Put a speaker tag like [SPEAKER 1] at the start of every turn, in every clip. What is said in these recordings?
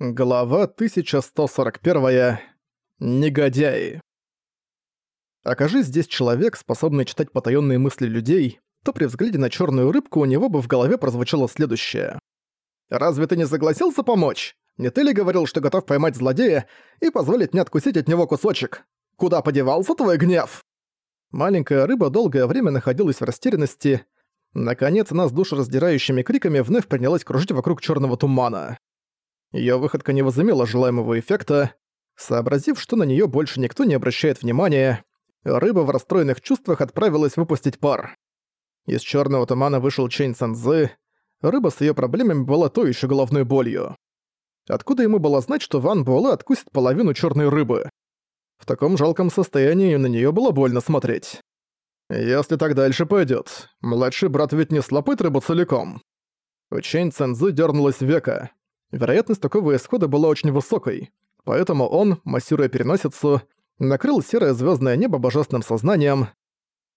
[SPEAKER 1] Глава 1141. Негодяи. Окажись здесь человек, способный читать потаённые мысли людей, то при взгляде на чёрную рыбку у него бы в голове прозвучало следующее. «Разве ты не согласился помочь? Не ты ли говорил, что готов поймать злодея и позволить мне откусить от него кусочек? Куда подевался твой гнев?» Маленькая рыба долгое время находилась в растерянности. Наконец она с душераздирающими криками вновь принялась кружить вокруг чёрного тумана. Её выходка не возымела желаемого эффекта. Сообразив, что на неё больше никто не обращает внимания, рыба в расстроенных чувствах отправилась выпустить пар. Из чёрного тумана вышел Чэнь Цэнзы. Рыба с её проблемами была то ещё головной болью. Откуда ему было знать, что Ван Буэлэ откусит половину чёрной рыбы? В таком жалком состоянии на неё было больно смотреть. Если так дальше пойдёт, младший брат ведь не слопает рыбу целиком. У Чэнь Цэнзы дёрнулось века. Вероятность такого исхода была очень высокой, поэтому он, массируя переносицу, накрыл серое звездное небо божественным сознанием.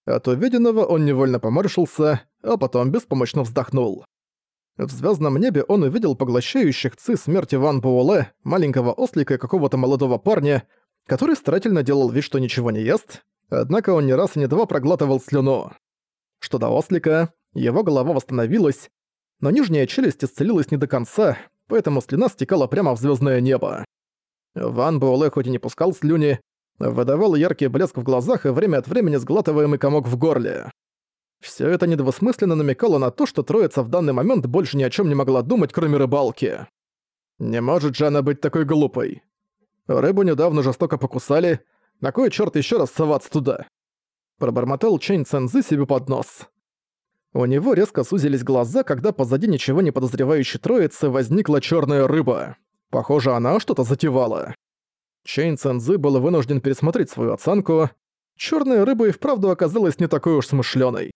[SPEAKER 1] От увиденного он невольно поморщился, а потом беспомощно вздохнул. В звездном небе он увидел поглощающих ци смерти Ван Буэлэ, маленького ослика и какого-то молодого парня, который старательно делал вид, что ничего не ест, однако он не раз и не два проглатывал слюну. Что до ослика, его голова восстановилась, но нижняя челюсть исцелилась не до конца, поэтому слюна стекала прямо в звездное небо. Ван Буэлэ хоть и не пускал слюни, выдавал яркий блеск в глазах и время от времени сглатываемый комок в горле. Все это недвусмысленно намекало на то, что троица в данный момент больше ни о чем не могла думать, кроме рыбалки. Не может же она быть такой глупой. Рыбу недавно жестоко покусали, на кой черт еще раз соваться туда? Пробормотал Чэнь Цэнзы себе под нос. У него резко сузились глаза, когда позади ничего не подозревающей троицы возникла черная рыба. Похоже, она что-то затевала. Чейн Цэнзы был вынужден пересмотреть свою оценку. Черная рыба и вправду оказалась не такой уж смышленой.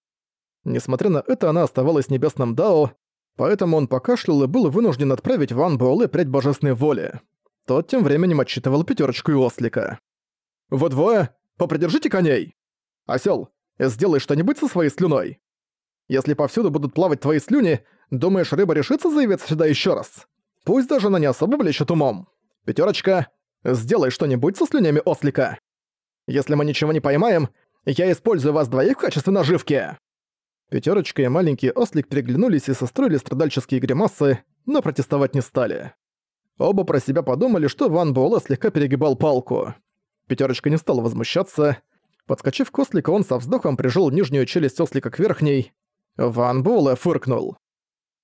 [SPEAKER 1] Несмотря на это, она оставалась небесным Дао, поэтому он покашлял и был вынужден отправить Ван Буэлэ прядь божественной воли. Тот тем временем отчитывал пятерочку и ослика. «Вы двое, попридержите коней! Осел, сделай что-нибудь со своей слюной!» Если повсюду будут плавать твои слюни, думаешь, рыба решится заявиться сюда еще раз? Пусть даже она не особо блещет умом. Пятерочка, сделай что-нибудь со слюнями ослика. Если мы ничего не поймаем, я использую вас двоих в качестве наживки. Пятерочка и маленький ослик переглянулись и состроили страдальческие гримасы, но протестовать не стали. Оба про себя подумали, что Ван Буэлэ слегка перегибал палку. Пятерочка не стала возмущаться. Подскочив к ослику, он со вздохом прижал нижнюю челюсть ослика к верхней, Ван Буэлэ фыркнул.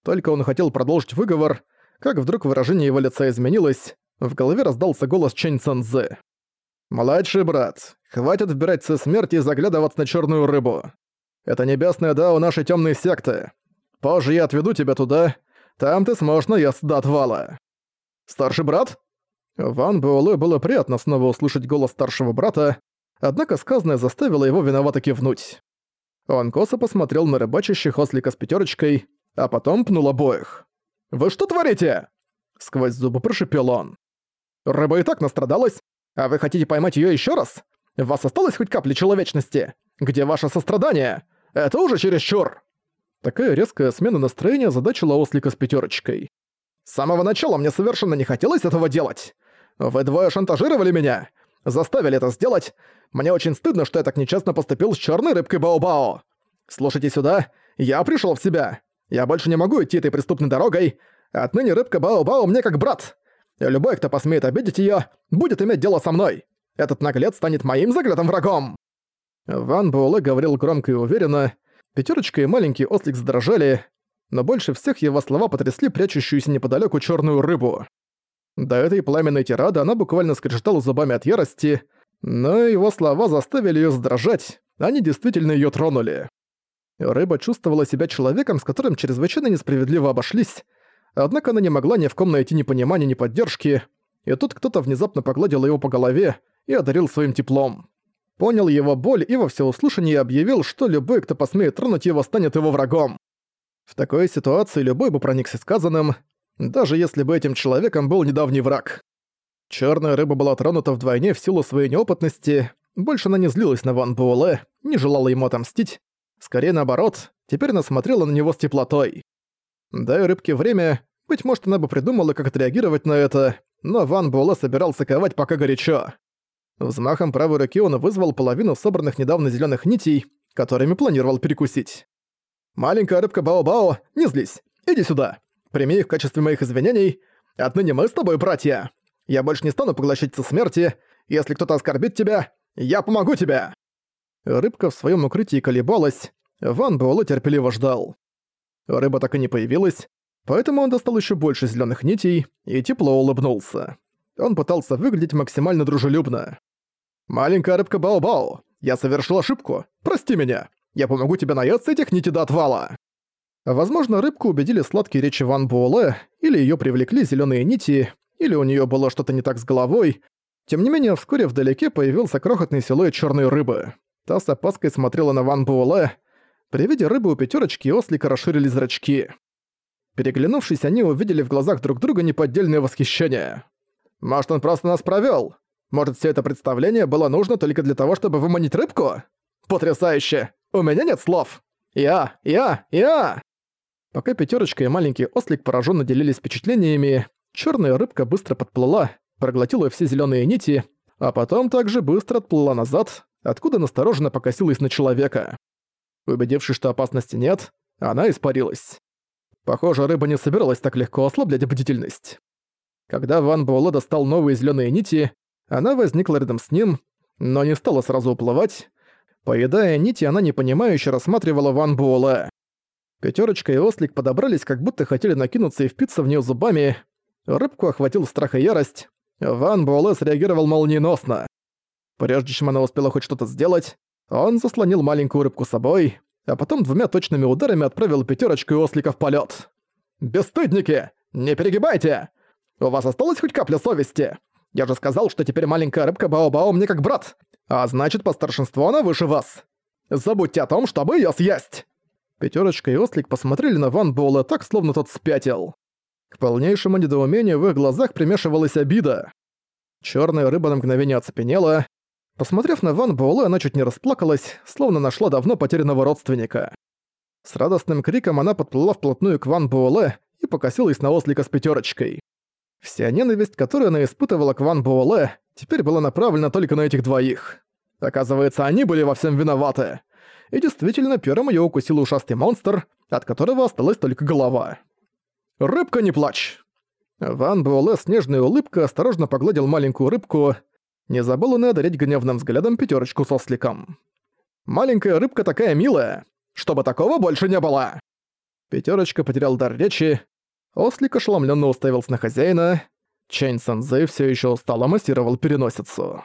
[SPEAKER 1] Только он хотел продолжить выговор, как вдруг выражение его лица изменилось, в голове раздался голос Чэнь Цэнзэ. «Младший брат, хватит вбирать со смерти и заглядываться на черную рыбу. Это небесная дао нашей темной секты. Позже я отведу тебя туда, там ты сможешь наесться до отвала». «Старший брат?» Ван Буэлэ было приятно снова услышать голос старшего брата, однако сказанное заставило его виновато кивнуть. Он косо посмотрел на рыбачащих ослика с пятерочкой, а потом пнул обоих. «Вы что творите?» Сквозь зубы прошипел он. «Рыба и так настрадалась, а вы хотите поймать ее еще раз? У вас осталось хоть капли человечности? Где ваше сострадание? Это уже чересчур!» Такая резкая смена настроения задачила ослика с пятерочкой. «С самого начала мне совершенно не хотелось этого делать. Вы двое шантажировали меня, заставили это сделать. Мне очень стыдно, что я так нечестно поступил с черной рыбкой Бао-Бао. Слушайте сюда, я пришел в себя. Я больше не могу идти этой преступной дорогой. Отныне рыбка Бао-Бао мне как брат. И любой, кто посмеет обидеть ее, будет иметь дело со мной. Этот наглец станет моим заклятым врагом. Ван Буэлэ говорил громко и уверенно. Пятерочка и маленький ослик задрожали, но больше всех его слова потрясли прячущуюся неподалеку черную рыбу. До этой пламенной тирады она буквально скрежетала зубами от ярости, но его слова заставили ее сдрожать, они действительно ее тронули. Рыба чувствовала себя человеком, с которым чрезвычайно несправедливо обошлись, однако она не могла ни в ком найти ни понимания, ни поддержки, и тут кто-то внезапно погладил его по голове и одарил своим теплом. Понял его боль и во всеуслышание объявил, что любой, кто посмеет тронуть его, станет его врагом. В такой ситуации любой бы проникся сказанным, даже если бы этим человеком был недавний враг. Черная рыба была тронута вдвойне в силу своей неопытности, больше она не злилась на Ван Буэлэ, не желала ему отомстить. Скорее наоборот, теперь она смотрела на него с теплотой. Дай рыбке время, Быть может, она бы придумала, как отреагировать на это, но Ван Буэлэ собирался ковать пока горячо. Взмахом правой руки он вызвал половину собранных недавно зеленых нитей, которыми планировал перекусить. «Маленькая рыбка Бао-Бао, не злись, иди сюда. Прими их в качестве моих извинений. Отныне мы с тобой братья. Я больше не стану поглощать со смерти. Если кто-то оскорбит тебя, я помогу тебе!» Рыбка в своем укрытии колебалась, Ван Буэлэ терпеливо ждал. Рыба так и не появилась, поэтому он достал еще больше зеленых нитей и тепло улыбнулся. Он пытался выглядеть максимально дружелюбно. «Маленькая рыбка Бао-Бао, я совершил ошибку, прости меня. Я помогу тебе наесться этих нитей до отвала». Возможно, рыбку убедили сладкие речи Ван Буэлэ, или ее привлекли зеленые нити, или у нее было что-то не так с головой. Тем не менее, вскоре вдалеке появился крохотный силуэт черной рыбы. Та с опаской смотрела на Ван Буэлэ. При виде рыбы у пятерочки и ослика расширили зрачки. Переглянувшись, они увидели в глазах друг друга неподдельное восхищение. «Может, он просто нас провёл? Может, все это представление было нужно только для того, чтобы выманить рыбку? Потрясающе! У меня нет слов! Я, я, я!» Пока пятерочка и маленький ослик пораженно делились впечатлениями, черная рыбка быстро подплыла, проглотила все зеленые нити, а потом также быстро отплыла назад, откуда настороженно покосилась на человека. Убедившись, что опасности нет, она испарилась. Похоже, рыба не собиралась так легко ослаблять бдительность. Когда Ван Буэлэ достал новые зеленые нити, она возникла рядом с ним, но не стала сразу уплывать. Поедая нити, она непонимающе рассматривала Ван Буэлэ. Пятерочка и ослик подобрались, как будто хотели накинуться и впиться в нее зубами. Рыбку охватил страх и ярость. Ван Буэлэ среагировал молниеносно. Прежде чем она успела хоть что-то сделать, он заслонил маленькую рыбку собой, а потом двумя точными ударами отправил пятерочку и ослика в полет. «Бесстыдники! Не перегибайте! У вас осталась хоть капля совести? Я же сказал, что теперь маленькая рыбка Бао-Бао мне как брат, а значит, по старшинству она выше вас. Забудьте о том, чтобы её съесть!» Пятерочка и Ослик посмотрели на Ван Боула так, словно тот спятил. К полнейшему недоумению в их глазах примешивалась обида. Черная рыба на мгновение оцепенела. Посмотрев на Ван Боула, она чуть не расплакалась, словно нашла давно потерянного родственника. С радостным криком она подплыла вплотную к Ван Буэлэ и покосилась на ослика с пятерочкой. Вся ненависть, которую она испытывала к Ван Буэлэ, теперь была направлена только на этих двоих. Оказывается, они были во всем виноваты и действительно первым её укусил ушастый монстр, от которого осталась только голова. «Рыбка, не плачь!» Ван Буэлэ с нежной улыбкой осторожно погладил маленькую рыбку, не забыл он и одарить гневным взглядом пятерочку осликом. «Маленькая рыбка такая милая! Чтобы такого больше не было!» Пятерочка потерял дар речи, ослик ошеломленно уставился на хозяина, Чэнь Санзэ все еще устало массировал переносицу.